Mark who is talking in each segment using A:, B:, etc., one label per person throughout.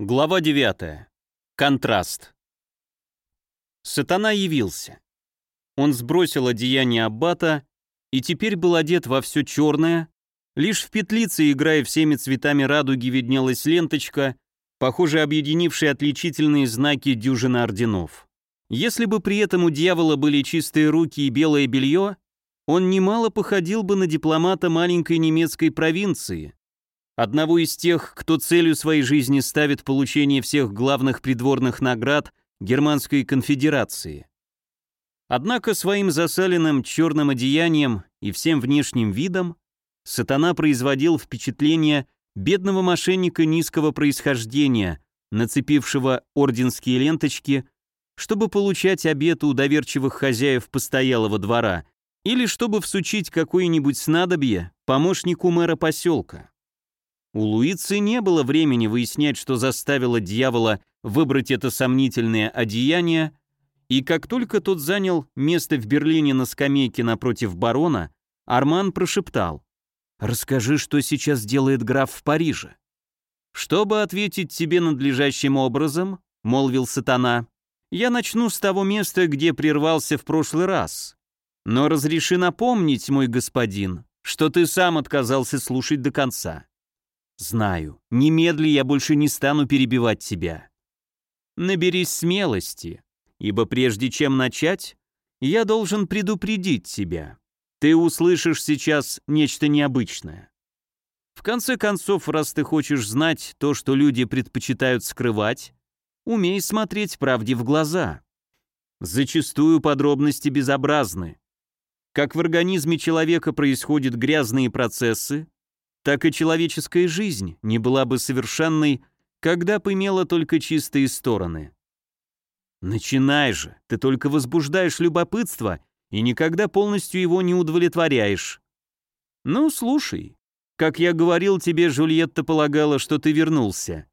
A: Глава 9. Контраст. Сатана явился. Он сбросил одеяние аббата и теперь был одет во все черное, лишь в петлице, играя всеми цветами радуги, виднелась ленточка, похоже, объединившая отличительные знаки дюжины орденов. Если бы при этом у дьявола были чистые руки и белое белье, он немало походил бы на дипломата маленькой немецкой провинции, одного из тех, кто целью своей жизни ставит получение всех главных придворных наград Германской конфедерации. Однако своим засаленным черным одеянием и всем внешним видом сатана производил впечатление бедного мошенника низкого происхождения, нацепившего орденские ленточки, чтобы получать обеты у доверчивых хозяев постоялого двора или чтобы всучить какое-нибудь снадобье помощнику мэра поселка. У Луицы не было времени выяснять, что заставило дьявола выбрать это сомнительное одеяние, и как только тот занял место в Берлине на скамейке напротив барона, Арман прошептал «Расскажи, что сейчас делает граф в Париже». «Чтобы ответить тебе надлежащим образом», — молвил сатана, «я начну с того места, где прервался в прошлый раз. Но разреши напомнить, мой господин, что ты сам отказался слушать до конца. Знаю, немедли я больше не стану перебивать тебя. Наберись смелости, ибо прежде чем начать, я должен предупредить тебя. Ты услышишь сейчас нечто необычное. В конце концов, раз ты хочешь знать то, что люди предпочитают скрывать, умей смотреть правде в глаза. Зачастую подробности безобразны. Как в организме человека происходят грязные процессы, так и человеческая жизнь не была бы совершенной, когда бы имела только чистые стороны. Начинай же, ты только возбуждаешь любопытство и никогда полностью его не удовлетворяешь. Ну, слушай, как я говорил тебе, Жульетта полагала, что ты вернулся.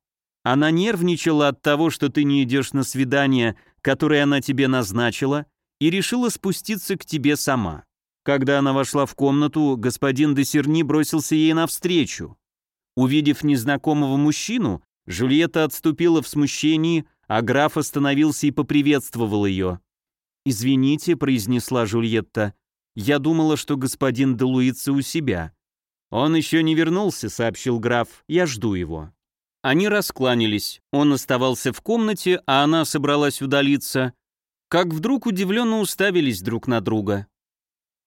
A: Она нервничала от того, что ты не идешь на свидание, которое она тебе назначила, и решила спуститься к тебе сама. Когда она вошла в комнату, господин де Серни бросился ей навстречу. Увидев незнакомого мужчину, Жульетта отступила в смущении, а граф остановился и поприветствовал ее. «Извините», — произнесла Жульетта, — «я думала, что господин де Луица у себя». «Он еще не вернулся», — сообщил граф, — «я жду его». Они раскланялись, он оставался в комнате, а она собралась удалиться, как вдруг удивленно уставились друг на друга.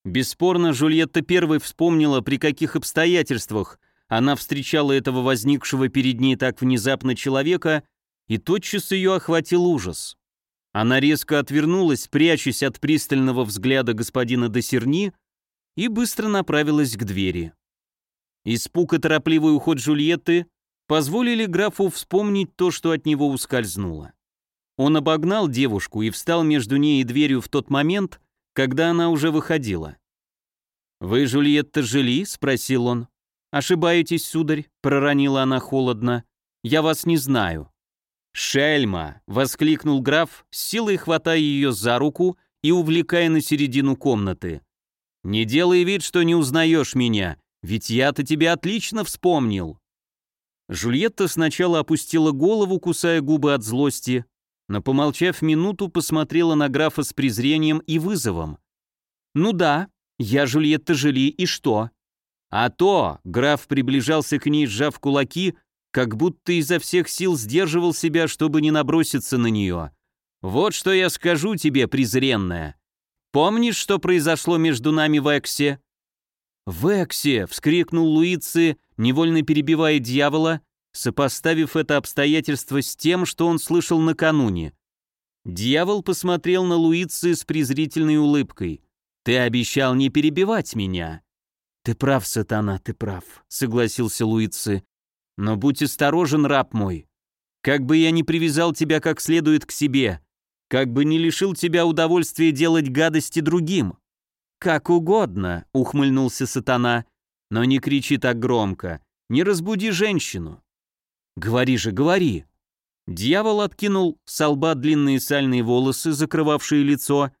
A: Бесспорно, Жульетта первой вспомнила, при каких обстоятельствах она встречала этого возникшего перед ней так внезапно человека, и тотчас ее охватил ужас. Она резко отвернулась, прячась от пристального взгляда господина Досерни, и быстро направилась к двери. Испуг и торопливый уход Жульетты позволили графу вспомнить то, что от него ускользнуло. Он обогнал девушку и встал между ней и дверью в тот момент, когда она уже выходила. «Вы, Жульетта, жили?» — спросил он. «Ошибаетесь, сударь», — проронила она холодно. «Я вас не знаю». «Шельма!» — воскликнул граф, с силой хватая ее за руку и увлекая на середину комнаты. «Не делай вид, что не узнаешь меня, ведь я-то тебя отлично вспомнил». Жульетта сначала опустила голову, кусая губы от злости, но, помолчав минуту, посмотрела на графа с презрением и вызовом. «Ну да, я Жульетта Жили, и что?» «А то!» — граф приближался к ней, сжав кулаки, как будто изо всех сил сдерживал себя, чтобы не наброситься на нее. «Вот что я скажу тебе, презренная. Помнишь, что произошло между нами в Эксе?» «В Эксе!» — вскрикнул Луици, невольно перебивая дьявола, сопоставив это обстоятельство с тем, что он слышал накануне. Дьявол посмотрел на Луицы с презрительной улыбкой. «Ты обещал не перебивать меня». «Ты прав, сатана, ты прав», — согласился Луицы. «Но будь осторожен, раб мой. Как бы я ни привязал тебя как следует к себе, как бы не лишил тебя удовольствия делать гадости другим». «Как угодно», — ухмыльнулся сатана, — «но не кричи так громко, не разбуди женщину». «Говори же, говори!» Дьявол откинул с лба длинные сальные волосы, закрывавшие лицо,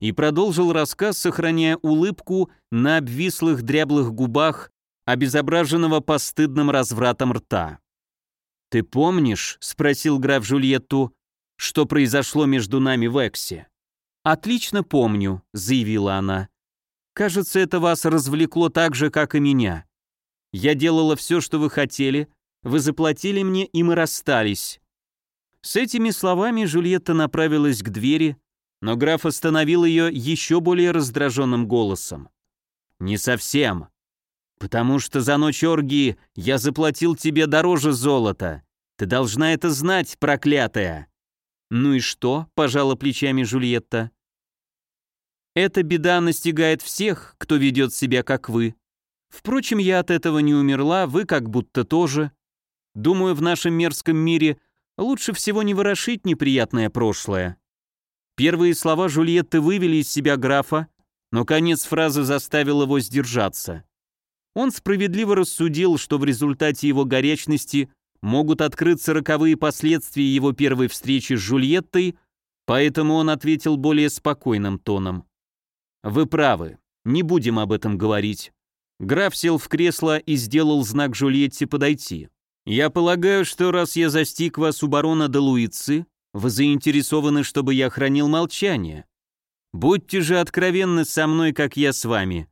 A: и продолжил рассказ, сохраняя улыбку на обвислых дряблых губах, обезображенного постыдным развратом рта. «Ты помнишь?» — спросил граф Жульетту, — «что произошло между нами в Эксе?» «Отлично помню», — заявила она. «Кажется, это вас развлекло так же, как и меня. Я делала все, что вы хотели, вы заплатили мне, и мы расстались». С этими словами Жульетта направилась к двери, но граф остановил ее еще более раздраженным голосом. «Не совсем. Потому что за ночь оргии я заплатил тебе дороже золота. Ты должна это знать, проклятая!» «Ну и что?» — пожала плечами Жульетта. «Эта беда настигает всех, кто ведет себя как вы. Впрочем, я от этого не умерла, вы как будто тоже. Думаю, в нашем мерзком мире лучше всего не ворошить неприятное прошлое». Первые слова Жульетты вывели из себя графа, но конец фразы заставил его сдержаться. Он справедливо рассудил, что в результате его горячности могут открыться роковые последствия его первой встречи с Жульеттой, поэтому он ответил более спокойным тоном. «Вы правы, не будем об этом говорить». Граф сел в кресло и сделал знак Жульетте подойти. «Я полагаю, что раз я застиг вас у барона де Луицы, вы заинтересованы, чтобы я хранил молчание. Будьте же откровенны со мной, как я с вами.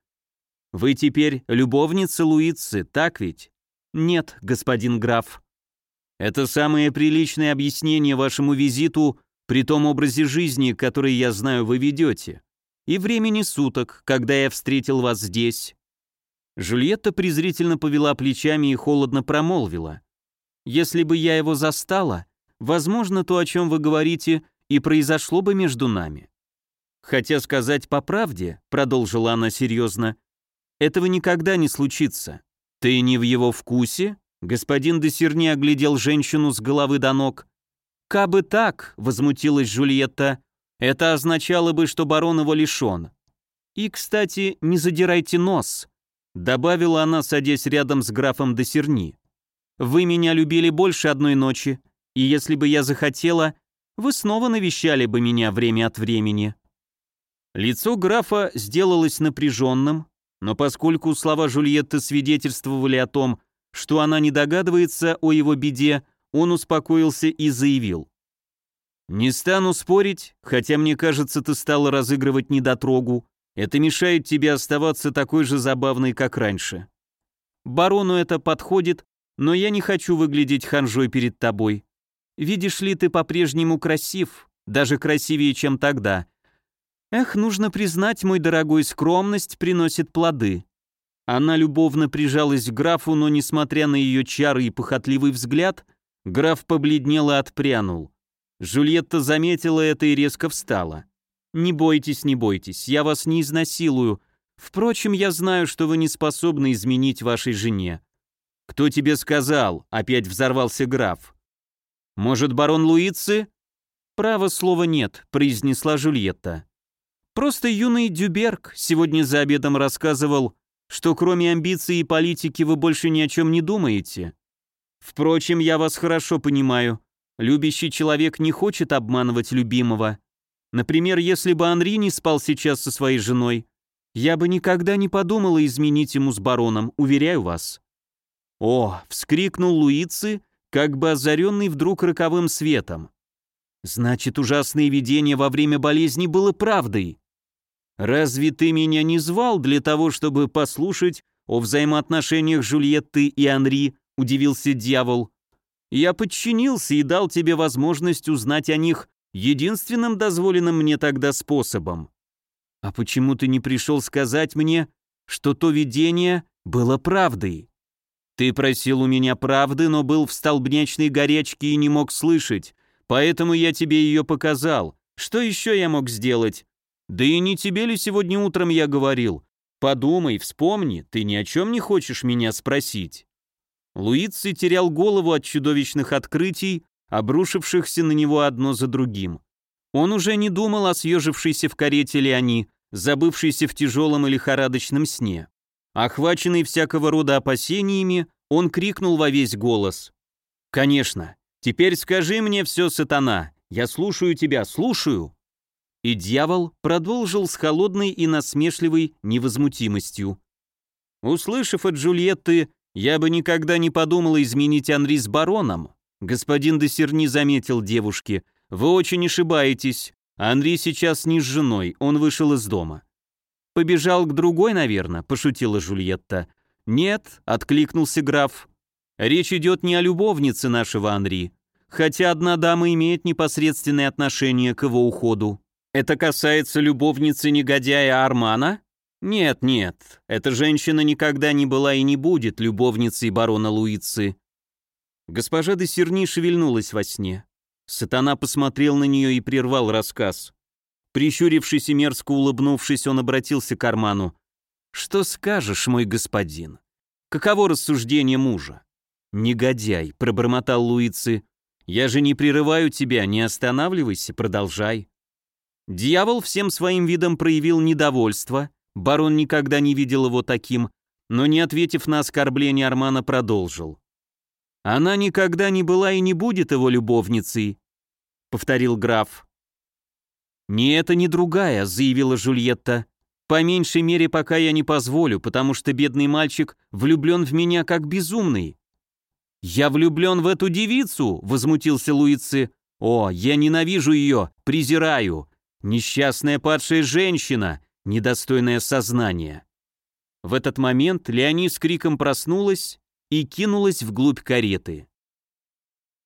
A: Вы теперь любовница Луицы, так ведь? Нет, господин граф. Это самое приличное объяснение вашему визиту при том образе жизни, который я знаю вы ведете, и времени суток, когда я встретил вас здесь». Жульетта презрительно повела плечами и холодно промолвила. «Если бы я его застала, возможно, то, о чем вы говорите, и произошло бы между нами. Хотя сказать по правде, продолжила она серьезно, этого никогда не случится. Ты не в его вкусе? Господин Десерни оглядел женщину с головы до ног. «Кабы так», — возмутилась Жульетта, — «это означало бы, что барон его лишен. И, кстати, не задирайте нос», — добавила она, садясь рядом с графом Десерни. «Вы меня любили больше одной ночи, и если бы я захотела, вы снова навещали бы меня время от времени». Лицо графа сделалось напряженным, но поскольку слова Жульетты свидетельствовали о том, что она не догадывается о его беде, он успокоился и заявил. «Не стану спорить, хотя мне кажется, ты стала разыгрывать недотрогу. Это мешает тебе оставаться такой же забавной, как раньше. Барону это подходит, но я не хочу выглядеть ханжой перед тобой. Видишь ли, ты по-прежнему красив, даже красивее, чем тогда, Эх, нужно признать, мой дорогой, скромность приносит плоды. Она любовно прижалась к графу, но, несмотря на ее чары и похотливый взгляд, граф побледнел и отпрянул. Жульетта заметила это и резко встала. «Не бойтесь, не бойтесь, я вас не изнасилую. Впрочем, я знаю, что вы не способны изменить вашей жене». «Кто тебе сказал?» — опять взорвался граф. «Может, барон Луицы?» «Право слова нет», — произнесла Жульетта. Просто юный Дюберг сегодня за обедом рассказывал, что кроме амбиций и политики вы больше ни о чем не думаете. Впрочем, я вас хорошо понимаю. Любящий человек не хочет обманывать любимого. Например, если бы Анри не спал сейчас со своей женой, я бы никогда не подумала изменить ему с бароном, уверяю вас. О, вскрикнул Луицы, как бы озаренный вдруг роковым светом. Значит, ужасное видение во время болезни было правдой. «Разве ты меня не звал для того, чтобы послушать о взаимоотношениях Жульетты и Анри?» — удивился дьявол. «Я подчинился и дал тебе возможность узнать о них единственным дозволенным мне тогда способом. А почему ты не пришел сказать мне, что то видение было правдой? Ты просил у меня правды, но был в столбнячной горячке и не мог слышать, поэтому я тебе ее показал. Что еще я мог сделать? Да и не тебе ли сегодня утром я говорил? Подумай, вспомни, ты ни о чем не хочешь меня спросить. Луици терял голову от чудовищных открытий, обрушившихся на него одно за другим. Он уже не думал о съежившейся в карете Леони, забывшейся в тяжелом и лихорадочном сне. Охваченный всякого рода опасениями, он крикнул во весь голос. «Конечно! Теперь скажи мне все, сатана! Я слушаю тебя, слушаю!» И дьявол продолжил с холодной и насмешливой невозмутимостью. Услышав от Джульетты, я бы никогда не подумала изменить Анри с бароном, Господин Десерни заметил девушке. «Вы очень ошибаетесь. Анри сейчас не с женой, он вышел из дома». «Побежал к другой, наверное», — пошутила Жульетта. «Нет», — откликнулся граф. «Речь идет не о любовнице нашего Анри, хотя одна дама имеет непосредственное отношение к его уходу. Это касается любовницы негодяя Армана? Нет, нет, эта женщина никогда не была и не будет любовницей барона Луицы. Госпожа де Серни шевельнулась во сне. Сатана посмотрел на нее и прервал рассказ. Прищурившись и мерзко улыбнувшись, он обратился к Арману. «Что скажешь, мой господин? Каково рассуждение мужа?» «Негодяй», — пробормотал Луицы. «Я же не прерываю тебя, не останавливайся, продолжай». Дьявол всем своим видом проявил недовольство, барон никогда не видел его таким, но не ответив на оскорбление Армана, продолжил. «Она никогда не была и не будет его любовницей», — повторил граф. «Ни это, ни другая», — заявила Жульетта. «По меньшей мере, пока я не позволю, потому что бедный мальчик влюблен в меня как безумный». «Я влюблен в эту девицу», — возмутился Луицы. «О, я ненавижу ее, презираю. Несчастная падшая женщина, недостойное сознания. В этот момент Леони с криком проснулась и кинулась вглубь кареты.